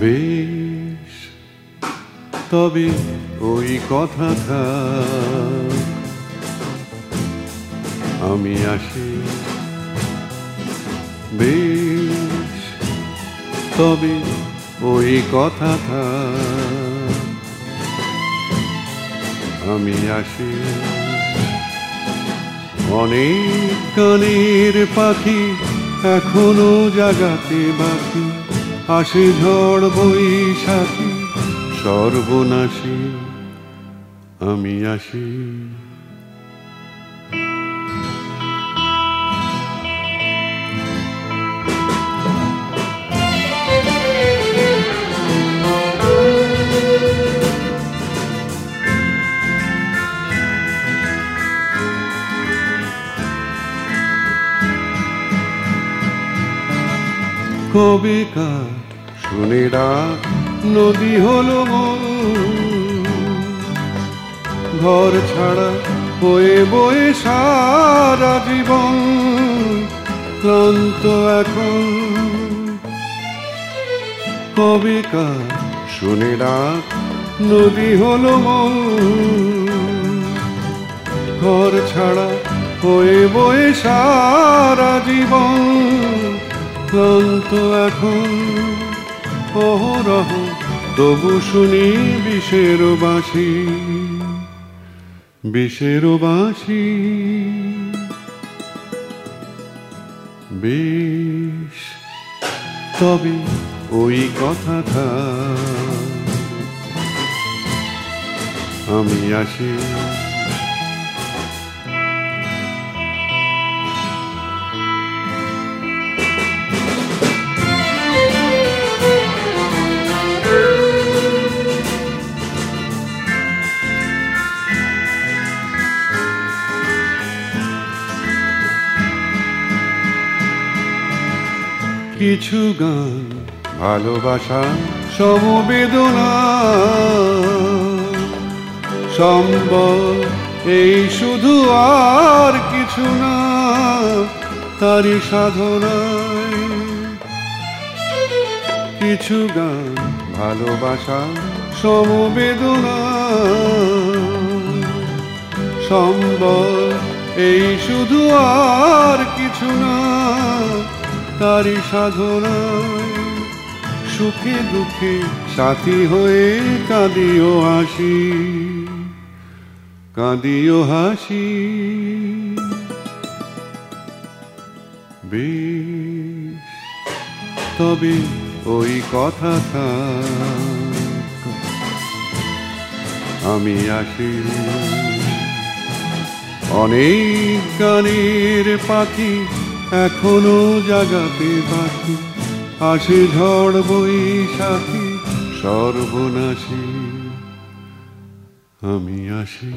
বেশ। তবে ওই কথা থাক। আমি আসি। বেশ। তবে ওই কথা থাক। আমি আসি। অনেক গানের পাখি এখনও জাগাতে বাকি। আসে ঝড় বৈশাখী সর্বনাশী আমি আসি। কবিকার শুনে ডাক নদী হলো ঘর ছাড়া বয়ে বয়ে সারা জীবন ক্লান্ত এখন। কবিকার শুনে ডাক নদী হলো ঘর ছাড়া হয়ে বয়ে সারা জীবন ক্লান্ত এখন। অহরহ তবু শুনি বিষের বাঁশি। বিষের বাঁশি। বেশ তবে ওই কথা থাক আমি আসি। কিছু গান ভালোবাসা সমবেদনা সম্বল এই শুধু আর কিছু না তারই সাধনায়। কিছু গান ভালোবাসা সমবেদনা সম্বল এই শুধু আর কিছু না তারই সাধনায় সুখে দুঃখে সাথী হয়ে কাঁদিও হাসি কাঁদিও হাসি। তবে ওই কথা আমি আসি অনেক গানের পাখি এখনও জাগাতে বাকি। আসে ঝড় বৈশাখী সর্বনাশী। আমি আসি।